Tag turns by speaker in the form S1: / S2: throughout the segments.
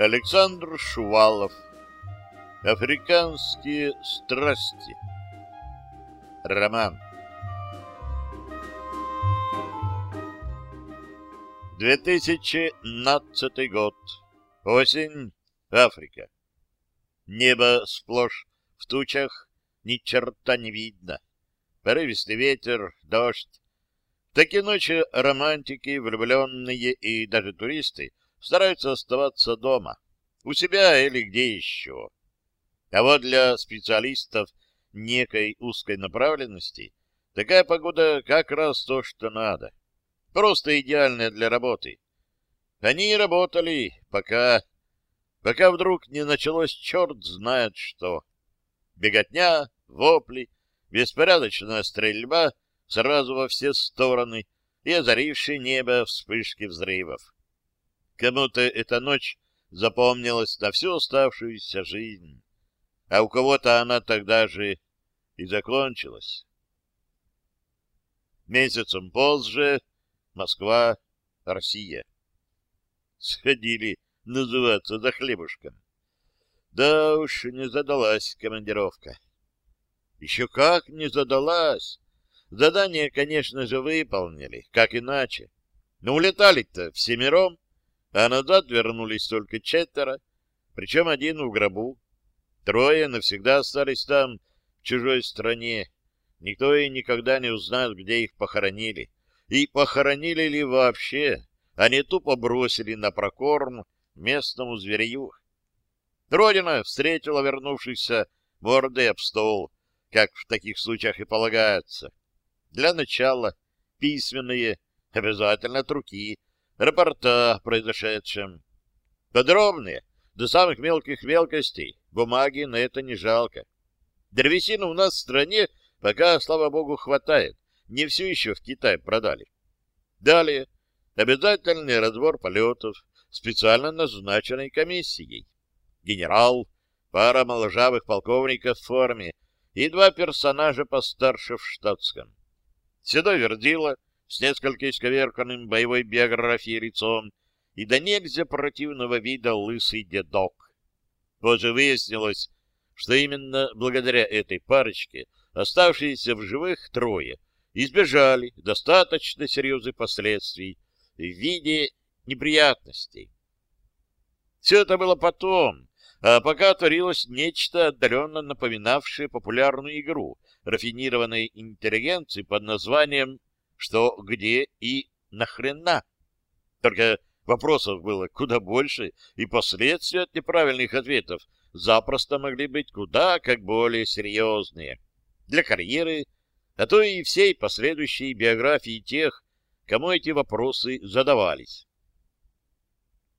S1: Александр Шувалов. Африканские страсти. Роман. 2015 год. Осень. Африка. Небо сплошь в тучах, ни черта не видно. Порывистый ветер, дождь. Такие ночи романтики, влюбленные и даже туристы стараются оставаться дома, у себя или где еще. А вот для специалистов некой узкой направленности такая погода как раз то, что надо. Просто идеальная для работы. Они и работали, пока... Пока вдруг не началось черт знает что. Беготня, вопли, беспорядочная стрельба сразу во все стороны и озарившие небо вспышки взрывов. Кому-то эта ночь запомнилась на всю оставшуюся жизнь, а у кого-то она тогда же и закончилась. Месяцем позже Москва, Россия. Сходили называться за хлебушком. Да уж, не задалась командировка. Еще как не задалась. Задание, конечно же, выполнили, как иначе. Но улетали-то всемиром а назад вернулись только четверо, причем один в гробу. Трое навсегда остались там, в чужой стране. Никто и никогда не узнает, где их похоронили. И похоронили ли вообще, они тупо бросили на прокорм местному зверю. Родина встретила вернувшихся мордой об стол, как в таких случаях и полагается. Для начала письменные, обязательно от руки, рапорта о произошедшем. Подробные, до самых мелких мелкостей. Бумаги на это не жалко. Древесины у нас в стране пока, слава богу, хватает. Не все еще в Китай продали. Далее, обязательный разбор полетов специально назначенной комиссией. Генерал, пара моложавых полковников в форме и два персонажа постарше в штатском. Седой Вердила — с несколько исковерканным боевой биографией лицом и до нельзя противного вида лысый дедок. Позже выяснилось, что именно благодаря этой парочке оставшиеся в живых трое избежали достаточно серьезных последствий в виде неприятностей. Все это было потом, а пока творилось нечто отдаленно напоминавшее популярную игру рафинированной интеллигенции под названием что, где и нахрена. Только вопросов было куда больше, и последствия от неправильных ответов запросто могли быть куда как более серьезные. Для карьеры, а то и всей последующей биографии тех, кому эти вопросы задавались.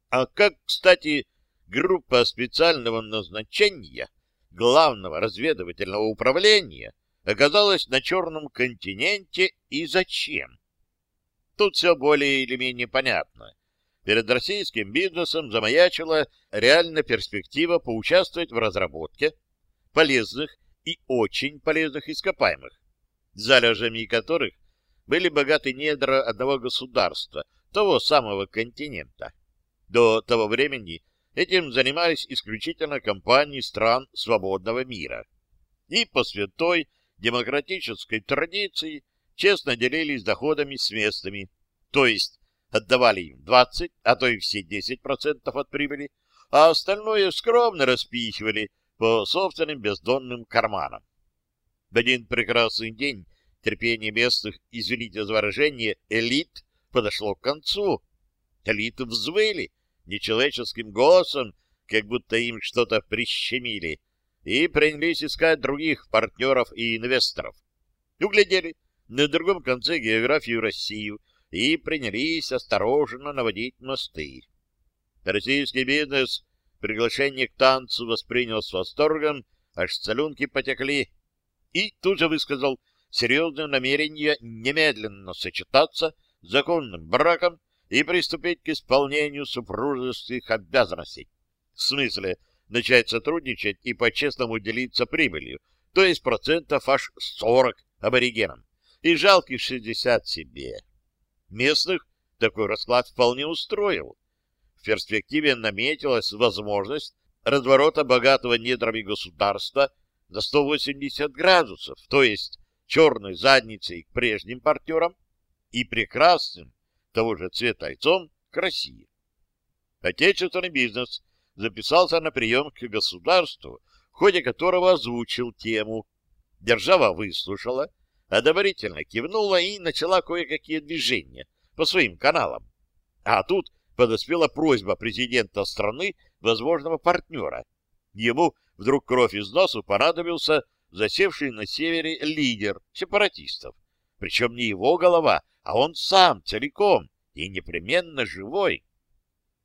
S1: А как, кстати, группа специального назначения Главного разведывательного управления оказалась на Черном континенте и зачем? Тут все более или менее понятно. Перед российским бизнесом замаячила реальная перспектива поучаствовать в разработке полезных и очень полезных ископаемых, залежами которых были богаты недра одного государства, того самого континента. До того времени этим занимались исключительно компании стран свободного мира. И по святой демократической традиции честно делились доходами с местными, то есть отдавали им 20, а то и все 10% от прибыли, а остальное скромно распихивали по собственным бездонным карманам. В один прекрасный день терпение местных, извините за выражение, элит подошло к концу. Элиты взвыли нечеловеческим голосом, как будто им что-то прищемили, и принялись искать других партнеров и инвесторов. Углядели на другом конце географию Россию и принялись осторожно наводить мосты. Российский бизнес приглашение к танцу воспринял с восторгом, аж целюнки потекли, и тут же высказал серьезное намерение немедленно сочетаться с законным браком и приступить к исполнению супружеских обязанностей. В смысле, начать сотрудничать и по-честному делиться прибылью, то есть процентов аж 40 аборигенам и жалких 60 себе. Местных такой расклад вполне устроил. в перспективе наметилась возможность разворота богатого недрами государства на 180 градусов, то есть черной задницей к прежним партнерам и прекрасным того же цвета лицом к России. Отечественный бизнес записался на прием к государству, в ходе которого озвучил тему. Держава выслушала, одобрительно кивнула и начала кое-какие движения по своим каналам. А тут подоспела просьба президента страны, возможного партнера. Ему вдруг кровь из носу понадобился засевший на севере лидер сепаратистов. Причем не его голова, а он сам целиком и непременно живой.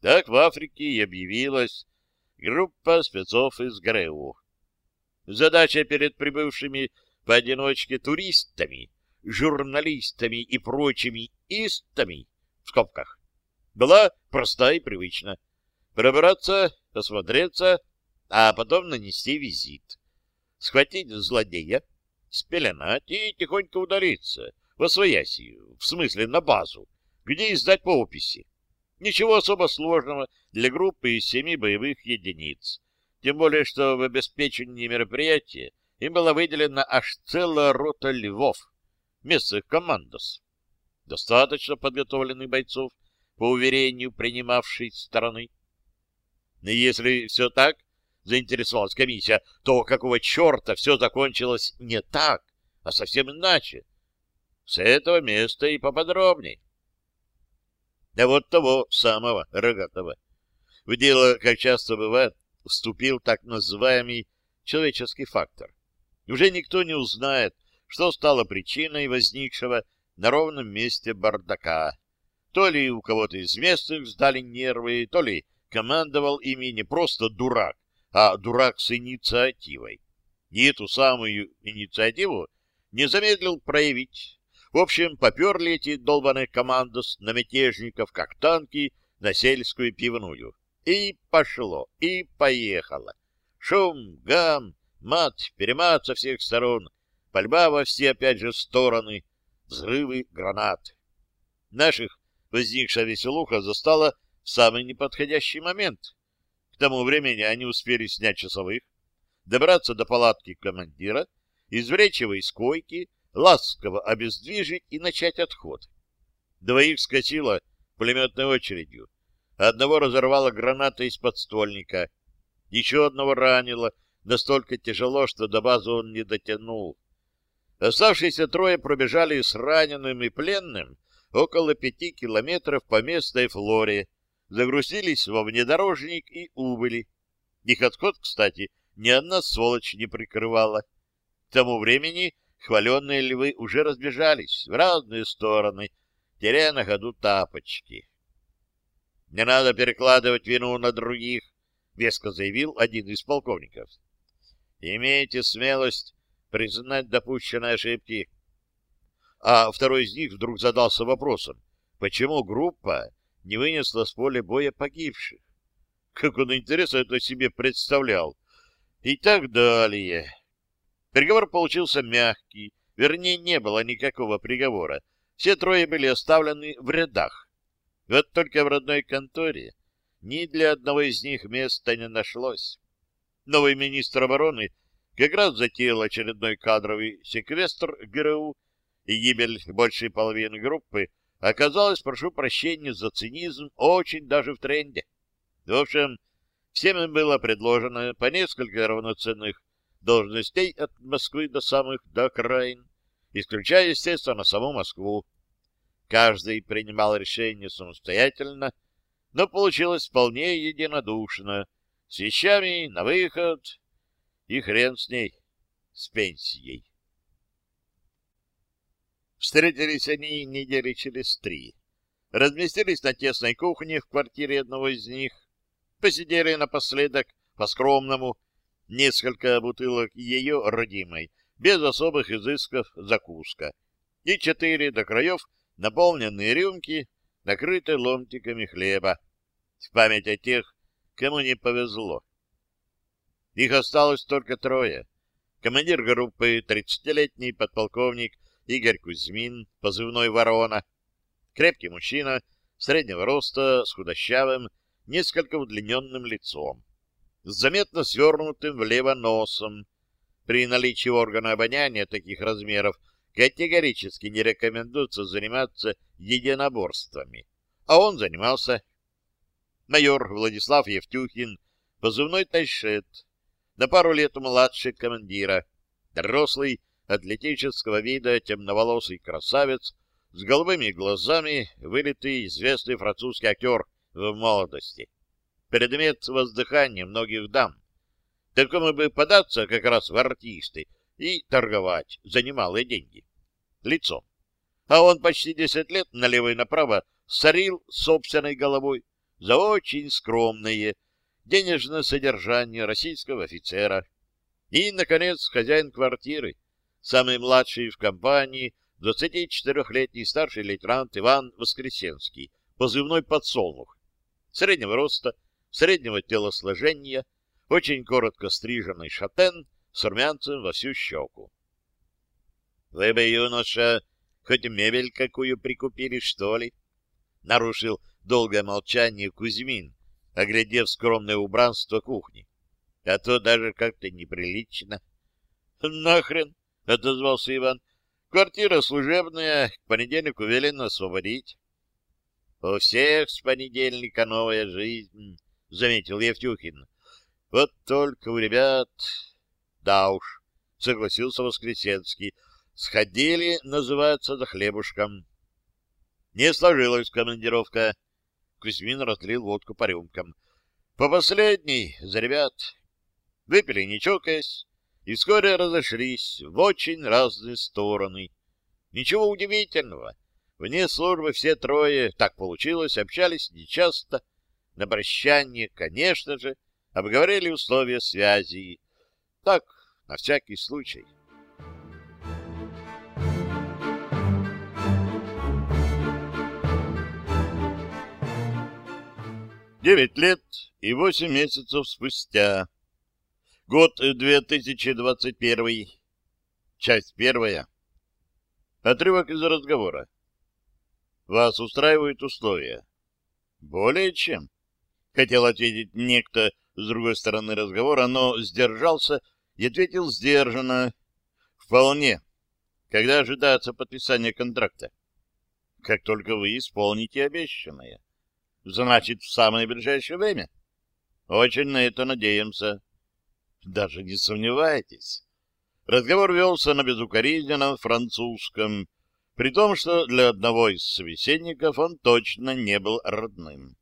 S1: Так в Африке и объявилась группа спецов из ГРУ. Задача перед прибывшими поодиночке туристами, журналистами и прочими истами, в скобках, была проста и привычна. Пробраться, осмотреться, а потом нанести визит. Схватить злодея, спеленать и тихонько удалиться во свояси, в смысле на базу, где издать по описи. Ничего особо сложного для группы из семи боевых единиц. Тем более, что в обеспечении мероприятия им была выделена аж целая рота львов, местных командос. Достаточно подготовленных бойцов, по уверению принимавшей стороны. Но если все так, заинтересовалась комиссия, то какого черта все закончилось не так, а совсем иначе? С этого места и поподробней. Да вот того самого рогатого. В дело, как часто бывает, вступил так называемый человеческий фактор. Уже никто не узнает, что стало причиной возникшего на ровном месте бардака. То ли у кого-то из местных сдали нервы, то ли командовал ими не просто дурак, а дурак с инициативой. И эту самую инициативу не замедлил проявить. В общем, поперли эти долбаные командос на мятежников, как танки, на сельскую пивную. И пошло, и поехало. Шум, гам, мат, перемат со всех сторон, пальба во все, опять же, стороны, взрывы гранат. Наших возникшая веселуха застала в самый неподходящий момент. К тому времени они успели снять часовых, добраться до палатки командира, извлечь его из койки, ласково обездвижить и начать отход. Двоих скосило пулеметной очередью. Одного разорвало гранатой из подствольника. Еще одного ранило настолько тяжело, что до базы он не дотянул. Оставшиеся трое пробежали с раненым и пленным около пяти километров по местной флоре, загрузились во внедорожник и убыли. Их отход, кстати, ни одна сволочь не прикрывала. К тому времени хваленные львы уже разбежались в разные стороны, теряя на ходу тапочки. — Не надо перекладывать вину на других, — веско заявил один из полковников. — Имейте смелость признать допущенные ошибки. А второй из них вдруг задался вопросом, почему группа не вынесла с поля боя погибших. Как он интересно это себе представлял. И так далее. Приговор получился мягкий, вернее, не было никакого приговора. Все трое были оставлены в рядах. Вот только в родной конторе ни для одного из них места не нашлось. Новый министр обороны как раз затеял очередной кадровый секвестр ГРУ и гибель большей половины группы оказалось, прошу прощения за цинизм, очень даже в тренде. В общем, всем им было предложено по несколько равноценных должностей от Москвы до самых до окраин, исключая, естественно, саму Москву. Каждый принимал решение самостоятельно, но получилось вполне единодушно, с вещами на выход, и хрен с ней, с пенсией. Встретились они недели через три. Разместились на тесной кухне в квартире одного из них. Посидели напоследок по-скромному несколько бутылок ее родимой, без особых изысков закуска. И четыре до краев наполненные рюмки, накрытые ломтиками хлеба. В память о тех, кому не повезло. Их осталось только трое. Командир группы, тридцатилетний подполковник Игорь Кузьмин, позывной «Ворона». Крепкий мужчина, среднего роста, с худощавым, несколько удлиненным лицом, с заметно свернутым влево носом. При наличии органа обоняния таких размеров категорически не рекомендуется заниматься единоборствами. А он занимался. Майор Владислав Евтюхин, позывной Тайшет, на пару лет младше командира, рослый, атлетического вида темноволосый красавец с голубыми глазами, вылитый известный французский актер в молодости. Предмет воздыхания многих дам. Такому бы податься как раз в артисты и торговать за немалые деньги. Лицом. А он почти десять лет налево и направо сорил собственной головой за очень скромное денежное содержание российского офицера. И, наконец, хозяин квартиры, самый младший в компании, 24-летний старший лейтенант Иван Воскресенский, позывной «Подсолнух», среднего роста, среднего телосложения, очень коротко стриженный шатен с румянцем во всю щеку. — Вы бы, юноша, хоть мебель какую прикупили, что ли? — нарушил долгое молчание Кузьмин, оглядев скромное убранство кухни. — А то даже как-то неприлично. — Нахрен! — отозвался Иван. — Квартира служебная, к понедельнику велено освободить. — У всех с понедельника новая жизнь, — заметил Евтюхин. — Вот только у ребят... — Да уж, — согласился Воскресенский. — Сходили, называется, за хлебушком. Не сложилась командировка. Кузьмин разлил водку по рюмкам. — По последней, за ребят. Выпили, не чокаясь, и вскоре разошлись в очень разные стороны. Ничего удивительного. Вне службы все трое, так получилось, общались нечасто. На прощание, конечно же, обговорили условия связи. Так, на всякий случай. Девять лет и восемь месяцев спустя Год 2021. Часть первая. Отрывок из разговора. Вас устраивают условия? Более чем. Хотел ответить некто с другой стороны разговора, но сдержался и ответил сдержанно. Вполне. Когда ожидается подписание контракта? Как только вы исполните обещанное. Значит, в самое ближайшее время? Очень на это надеемся. Даже не сомневайтесь. Разговор велся на безукоризненном французском, при том, что для одного из собеседников он точно не был родным.